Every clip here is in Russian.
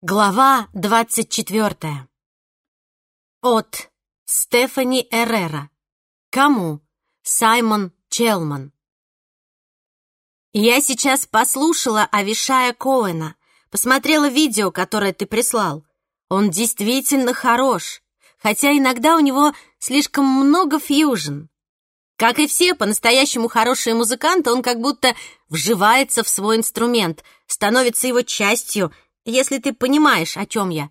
Глава двадцать четвертая. От Стефани Эррера. Кому? Саймон Челман. Я сейчас послушала Авишая Коэна, посмотрела видео, которое ты прислал. Он действительно хорош, хотя иногда у него слишком много фьюжн. Как и все по-настоящему хорошие музыканты, он как будто вживается в свой инструмент, становится его частью — если ты понимаешь, о чем я.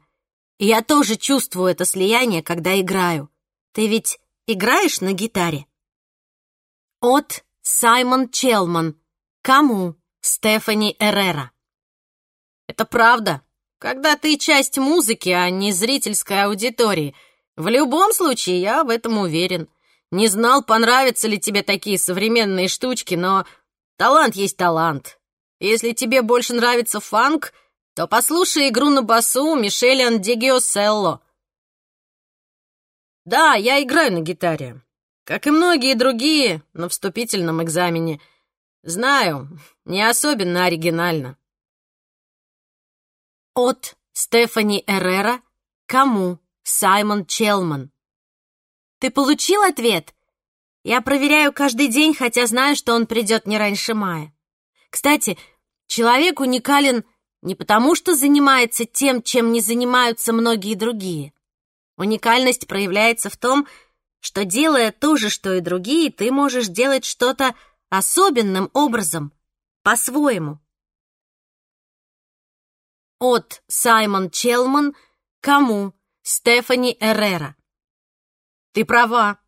Я тоже чувствую это слияние, когда играю. Ты ведь играешь на гитаре? От Саймон Челман. Кому? Стефани Эррера. Это правда. Когда ты часть музыки, а не зрительской аудитории. В любом случае, я в этом уверен. Не знал, понравятся ли тебе такие современные штучки, но талант есть талант. Если тебе больше нравится фанк — то послушай игру на басу Мишеля Андегиоселло. Да, я играю на гитаре, как и многие другие на вступительном экзамене. Знаю, не особенно оригинально. От Стефани Эррера Кому? Саймон Челман. Ты получил ответ? Я проверяю каждый день, хотя знаю, что он придет не раньше мая. Кстати, человек уникален не потому, что занимается тем, чем не занимаются многие другие. Уникальность проявляется в том, что, делая то же, что и другие, ты можешь делать что-то особенным образом, по-своему. От Саймон Челман Кому Стефани Эррера Ты права.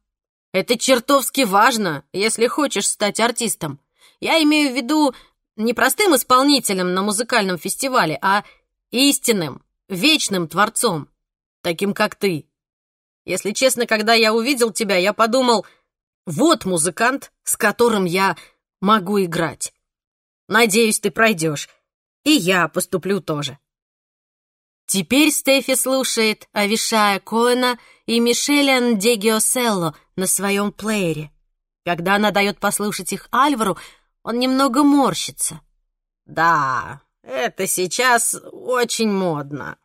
Это чертовски важно, если хочешь стать артистом. Я имею в виду не простым исполнителем на музыкальном фестивале, а истинным, вечным творцом, таким как ты. Если честно, когда я увидел тебя, я подумал, вот музыкант, с которым я могу играть. Надеюсь, ты пройдешь, и я поступлю тоже. Теперь Стефи слушает Авишая Коэна и Мишеля Ндегиоселло на своем плеере. Когда она дает послушать их Альвару, он немного морщится. «Да, это сейчас очень модно».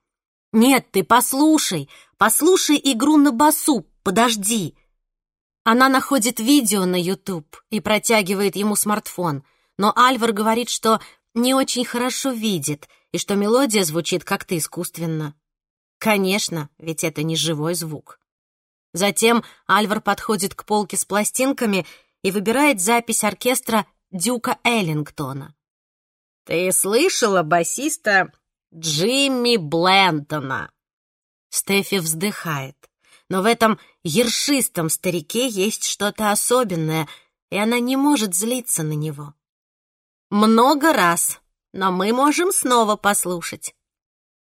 «Нет, ты послушай, послушай игру на басу, подожди». Она находит видео на YouTube и протягивает ему смартфон, но Альвар говорит, что не очень хорошо видит и что мелодия звучит как-то искусственно. Конечно, ведь это не живой звук. Затем Альвар подходит к полке с пластинками и выбирает запись оркестра Дюка Эллингтона. «Ты слышала басиста Джимми Блентона?» Стефи вздыхает. Но в этом ершистом старике есть что-то особенное, и она не может злиться на него. «Много раз, но мы можем снова послушать».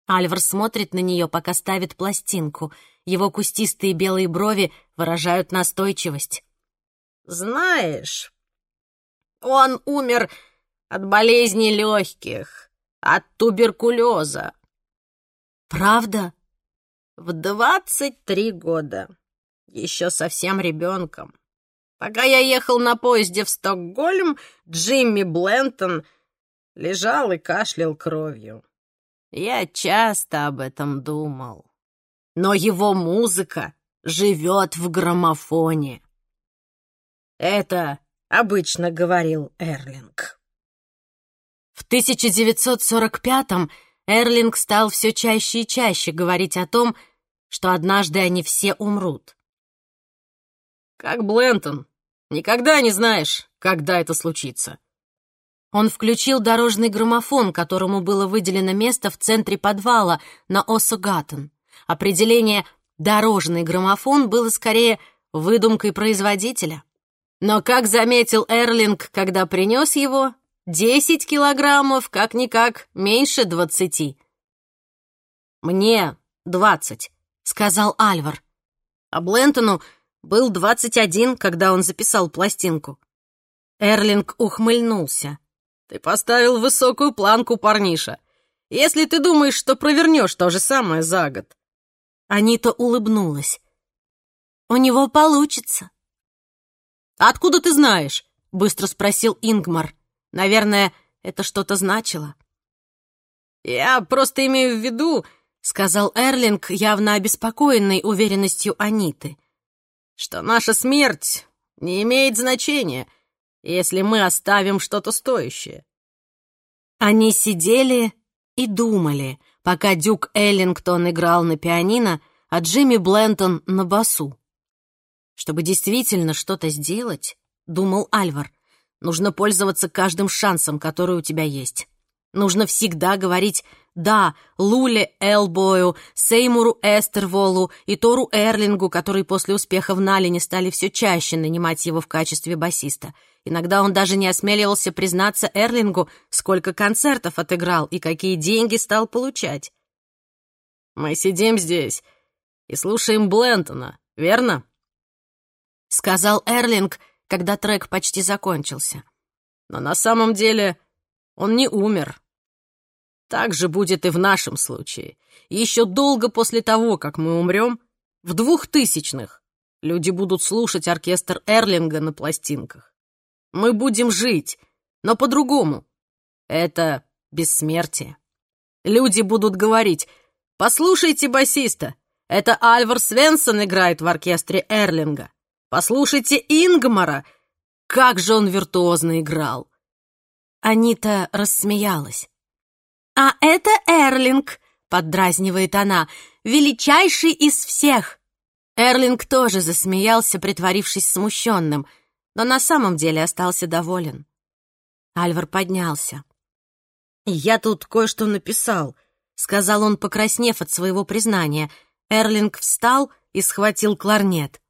Альвар смотрит на нее, пока ставит пластинку. Его кустистые белые брови выражают настойчивость. «Знаешь, он умер от болезни легких, от туберкулеза. Правда? В двадцать три года. Еще совсем ребенком. Пока я ехал на поезде в Стокгольм, Джимми Блентон лежал и кашлял кровью. Я часто об этом думал. Но его музыка живет в граммофоне. Это обычно говорил Эрлинг. В 1945-м Эрлинг стал все чаще и чаще говорить о том, что однажды они все умрут. «Как Блентон. Никогда не знаешь, когда это случится». Он включил дорожный граммофон, которому было выделено место в центре подвала на Осугаттен. Определение «дорожный граммофон» было скорее выдумкой производителя. Но, как заметил Эрлинг, когда принес его, десять килограммов, как-никак, меньше двадцати. «Мне двадцать», — сказал Альвар. А Блентону был двадцать один, когда он записал пластинку. Эрлинг ухмыльнулся. «Ты поставил высокую планку, парниша. Если ты думаешь, что провернешь то же самое за год». Анита улыбнулась. «У него получится», «Откуда ты знаешь?» — быстро спросил Ингмар. Наверное, это что-то значило. Я просто имею в виду, — сказал Эрлинг, явно обеспокоенный уверенностью Аниты, что наша смерть не имеет значения, если мы оставим что-то стоящее. Они сидели и думали, пока Дюк Эллингтон играл на пианино, а Джимми Блентон на басу. Чтобы действительно что-то сделать, думал Альвар, нужно пользоваться каждым шансом, который у тебя есть. Нужно всегда говорить «да» Луле Элбою, Сеймуру Эстерволу и Тору Эрлингу, которые после успеха в Налине стали все чаще нанимать его в качестве басиста. Иногда он даже не осмеливался признаться Эрлингу, сколько концертов отыграл и какие деньги стал получать. «Мы сидим здесь и слушаем Блентона, верно?» — сказал Эрлинг, когда трек почти закончился. «Но на самом деле он не умер. Так же будет и в нашем случае. Еще долго после того, как мы умрем, в двухтысячных, люди будут слушать оркестр Эрлинга на пластинках. Мы будем жить, но по-другому. Это бессмертие. Люди будут говорить, «Послушайте басиста, это Альвар Свенсон играет в оркестре Эрлинга. Послушайте Ингмара, как же он виртуозно играл. Анита рассмеялась. «А это Эрлинг», — поддразнивает она, — «величайший из всех». Эрлинг тоже засмеялся, притворившись смущенным, но на самом деле остался доволен. Альвар поднялся. «Я тут кое-что написал», — сказал он, покраснев от своего признания. Эрлинг встал и схватил кларнет.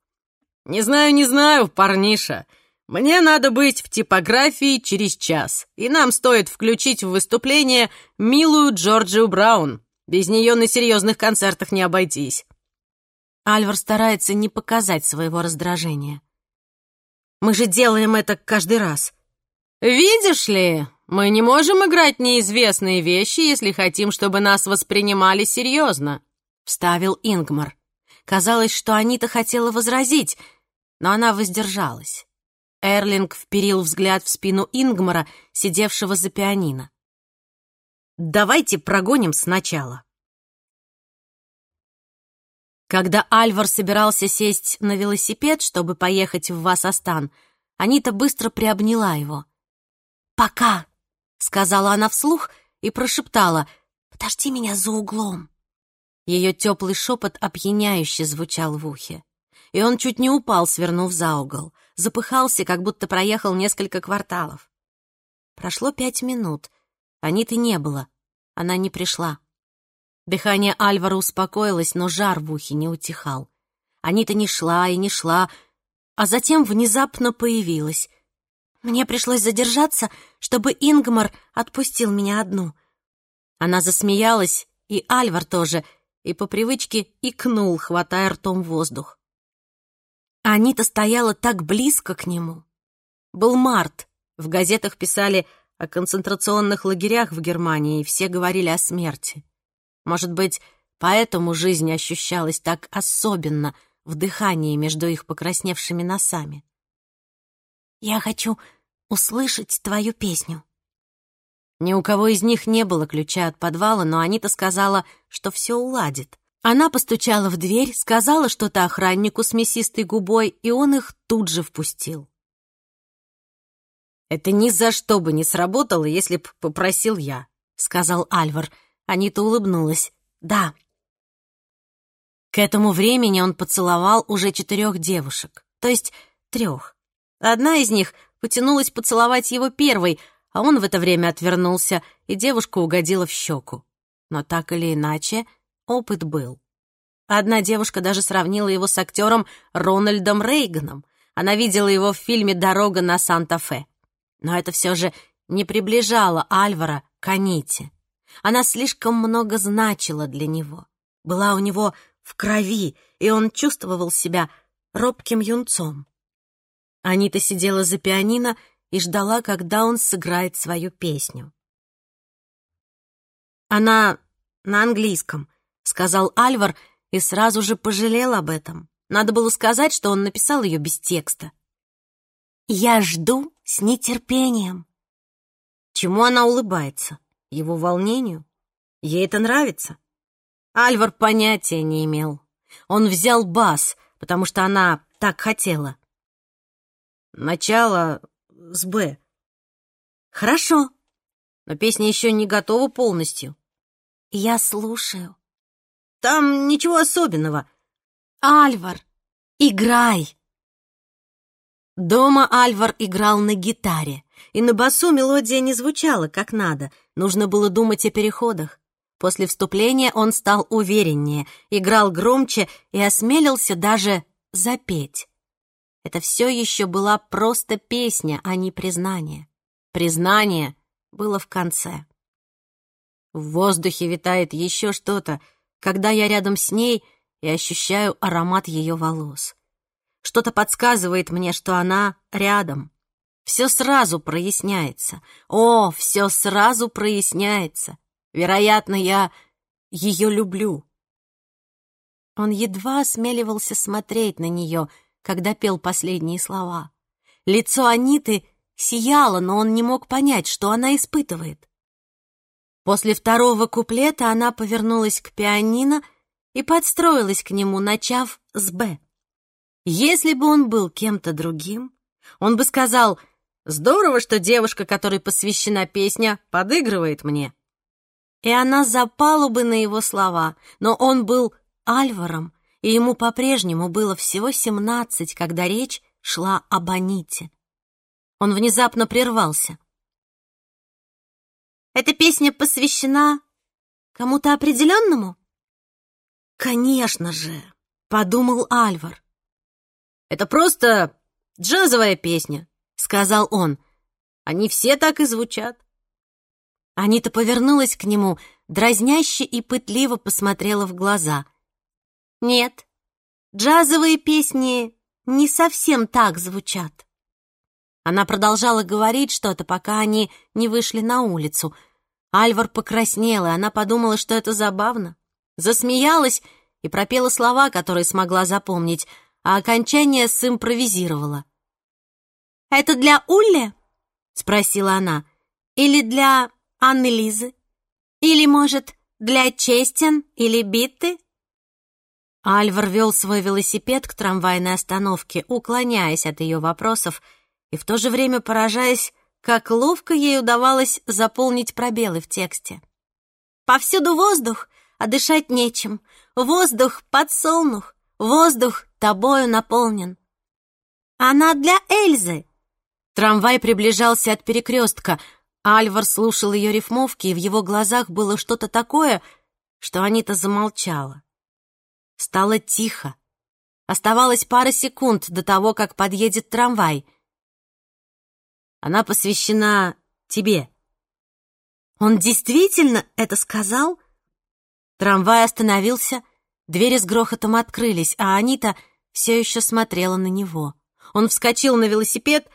«Не знаю, не знаю, парниша. Мне надо быть в типографии через час, и нам стоит включить в выступление милую Джорджию Браун. Без нее на серьезных концертах не обойтись». Альвар старается не показать своего раздражения. «Мы же делаем это каждый раз». «Видишь ли, мы не можем играть неизвестные вещи, если хотим, чтобы нас воспринимали серьезно», — вставил Ингмар. Казалось, что Анита хотела возразить, но она воздержалась. Эрлинг вперил взгляд в спину Ингмара, сидевшего за пианино. «Давайте прогоним сначала». Когда Альвар собирался сесть на велосипед, чтобы поехать в Васастан, Анита быстро приобняла его. «Пока», — сказала она вслух и прошептала, «подожди меня за углом». Ее теплый шепот опьяняюще звучал в ухе, и он чуть не упал, свернув за угол запыхался, как будто проехал несколько кварталов. Прошло пять минут. Аниты не было. Она не пришла. Дыхание Альвара успокоилось, но жар в ухе не утихал. Анита не шла и не шла, а затем внезапно появилась. Мне пришлось задержаться, чтобы Ингмар отпустил меня одну. Она засмеялась, и Альвар тоже, и по привычке икнул, хватая ртом воздух. Анита стояла так близко к нему. Был март. В газетах писали о концентрационных лагерях в Германии, и все говорили о смерти. Может быть, поэтому жизнь ощущалась так особенно в дыхании между их покрасневшими носами. «Я хочу услышать твою песню». Ни у кого из них не было ключа от подвала, но Анита сказала, что все уладит. Она постучала в дверь, сказала что-то охраннику с мясистой губой, и он их тут же впустил. «Это ни за что бы не сработало, если б попросил я», — сказал Альвар. Анита улыбнулась. «Да». К этому времени он поцеловал уже четырех девушек, то есть трех. Одна из них потянулась поцеловать его первой, а он в это время отвернулся, и девушка угодила в щеку. Но так или иначе, Опыт был. Одна девушка даже сравнила его с актером Рональдом Рейганом. Она видела его в фильме «Дорога на Санта-Фе». Но это все же не приближало Альвара к Аните. Она слишком много значила для него. Была у него в крови, и он чувствовал себя робким юнцом. Анита сидела за пианино и ждала, когда он сыграет свою песню. Она на английском —— сказал Альвар и сразу же пожалел об этом. Надо было сказать, что он написал ее без текста. «Я жду с нетерпением». Чему она улыбается? Его волнению? Ей это нравится. Альвар понятия не имел. Он взял бас, потому что она так хотела. Начало с «Б». Хорошо, но песня еще не готова полностью. Я слушаю. Там ничего особенного. Альвар, играй. Дома Альвар играл на гитаре, и на басу мелодия не звучала как надо, нужно было думать о переходах. После вступления он стал увереннее, играл громче и осмелился даже запеть. Это все еще была просто песня, а не признание. Признание было в конце. В воздухе витает еще что-то, когда я рядом с ней и ощущаю аромат ее волос. Что-то подсказывает мне, что она рядом. Все сразу проясняется. О, все сразу проясняется. Вероятно, я ее люблю. Он едва осмеливался смотреть на нее, когда пел последние слова. Лицо Аниты сияло, но он не мог понять, что она испытывает. После второго куплета она повернулась к пианино и подстроилась к нему, начав с «Б». Если бы он был кем-то другим, он бы сказал «Здорово, что девушка, которой посвящена песня, подыгрывает мне». И она запала бы на его слова, но он был Альваром, и ему по-прежнему было всего семнадцать, когда речь шла об Аните. Он внезапно прервался. «Эта песня посвящена кому-то определенному?» «Конечно же», — подумал Альвар. «Это просто джазовая песня», — сказал он. «Они все так и звучат». Анита повернулась к нему, дразняще и пытливо посмотрела в глаза. «Нет, джазовые песни не совсем так звучат». Она продолжала говорить что-то, пока они не вышли на улицу. Альвар покраснел, и она подумала, что это забавно. Засмеялась и пропела слова, которые смогла запомнить, а окончание симпровизировала. «Это для Улли?» — спросила она. «Или для Анны Лизы? Или, может, для Честин или Битты?» Альвар вел свой велосипед к трамвайной остановке, уклоняясь от ее вопросов и в то же время поражаясь, как ловко ей удавалось заполнить пробелы в тексте. «Повсюду воздух, а дышать нечем. Воздух подсолнух, воздух тобою наполнен». «Она для Эльзы!» Трамвай приближался от перекрестка. Альвар слушал ее рифмовки, и в его глазах было что-то такое, что Анита замолчала. Стало тихо. Оставалось пара секунд до того, как подъедет трамвай. Она посвящена тебе. Он действительно это сказал? Трамвай остановился, двери с грохотом открылись, а Анита все еще смотрела на него. Он вскочил на велосипед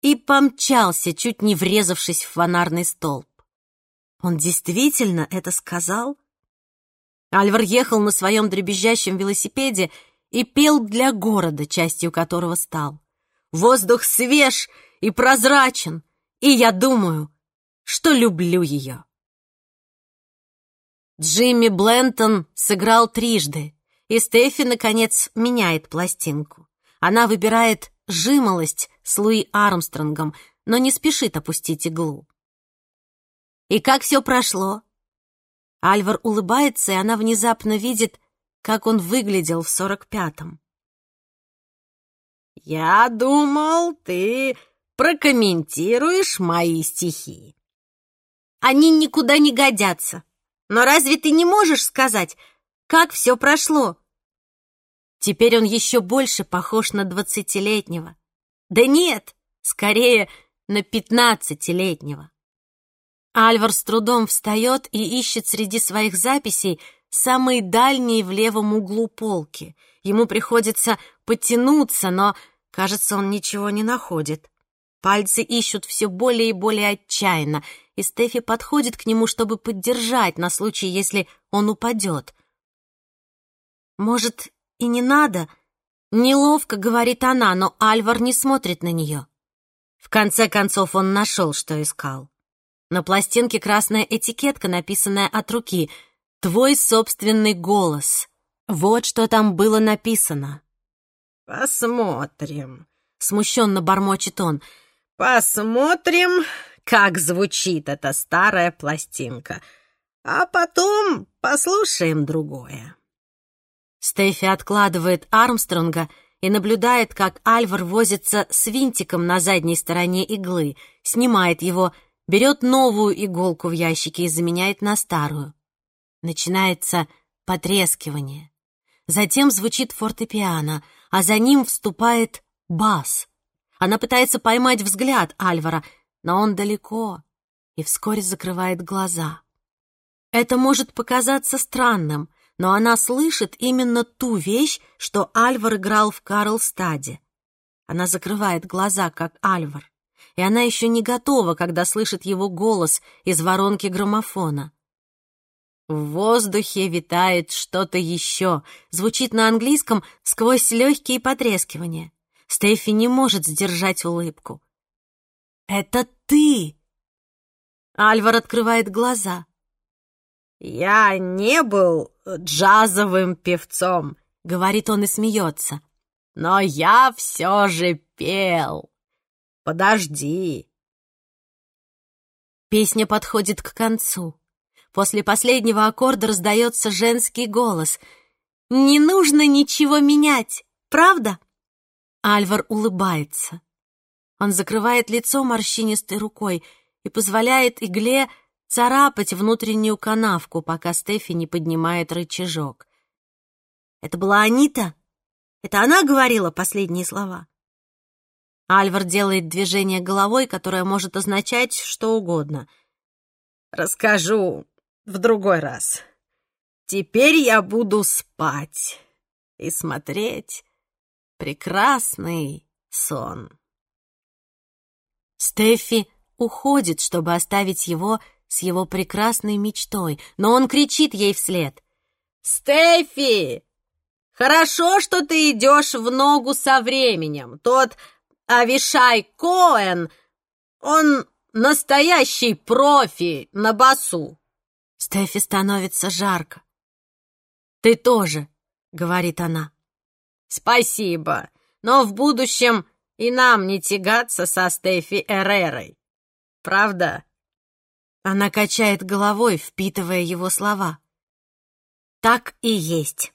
и помчался, чуть не врезавшись в фонарный столб. Он действительно это сказал? Альвар ехал на своем дребезжащем велосипеде и пел для города, частью которого стал. Воздух свеж и прозрачен, и я думаю, что люблю ее. Джимми Блентон сыграл трижды, и Стефи, наконец, меняет пластинку. Она выбирает жимолость с Луи Армстронгом, но не спешит опустить иглу. И как все прошло? Альвар улыбается, и она внезапно видит, как он выглядел в сорок пятом. «Я думал, ты прокомментируешь мои стихи». «Они никуда не годятся. Но разве ты не можешь сказать, как все прошло?» Теперь он еще больше похож на двадцатилетнего. Да нет, скорее на пятнадцатилетнего. Альвар с трудом встает и ищет среди своих записей самые дальние в левом углу полки. Ему приходится потянуться, но, кажется, он ничего не находит. Пальцы ищут все более и более отчаянно, и Стефи подходит к нему, чтобы поддержать на случай, если он упадет. «Может, и не надо?» Неловко, говорит она, но Альвар не смотрит на нее. В конце концов, он нашел, что искал. На пластинке красная этикетка, написанная от руки. «Твой собственный голос». Вот что там было написано. «Посмотрим», — смущенно бормочет он. «Посмотрим, как звучит эта старая пластинка, а потом послушаем другое». Стефи откладывает Армстронга и наблюдает, как Альвар возится с винтиком на задней стороне иглы, снимает его, берет новую иголку в ящике и заменяет на старую. Начинается потрескивание. Затем звучит фортепиано, а за ним вступает бас. Она пытается поймать взгляд Альвара, но он далеко и вскоре закрывает глаза. Это может показаться странным, но она слышит именно ту вещь, что Альвар играл в Карлстаде. Она закрывает глаза, как Альвар, и она еще не готова, когда слышит его голос из воронки граммофона. В воздухе витает что-то еще, звучит на английском сквозь легкие потрескивания. Стефи не может сдержать улыбку. «Это ты!» Альвар открывает глаза. «Я не был джазовым певцом», — говорит он и смеется. «Но я все же пел. Подожди». Песня подходит к концу. После последнего аккорда раздается женский голос. «Не нужно ничего менять, правда?» Альвар улыбается. Он закрывает лицо морщинистой рукой и позволяет игле царапать внутреннюю канавку, пока Стефи не поднимает рычажок. «Это была Анита? Это она говорила последние слова?» Альвар делает движение головой, которое может означать что угодно. «Расскажу в другой раз. Теперь я буду спать и смотреть прекрасный сон». Стефи уходит, чтобы оставить его с его прекрасной мечтой, но он кричит ей вслед. «Стефи! Хорошо, что ты идешь в ногу со временем. Тот Авишай Коэн, он настоящий профи на басу». Стефи становится жарко. «Ты тоже», — говорит она. «Спасибо, но в будущем и нам не тягаться со Стефи Эрерой. Правда?» Она качает головой, впитывая его слова. Так и есть.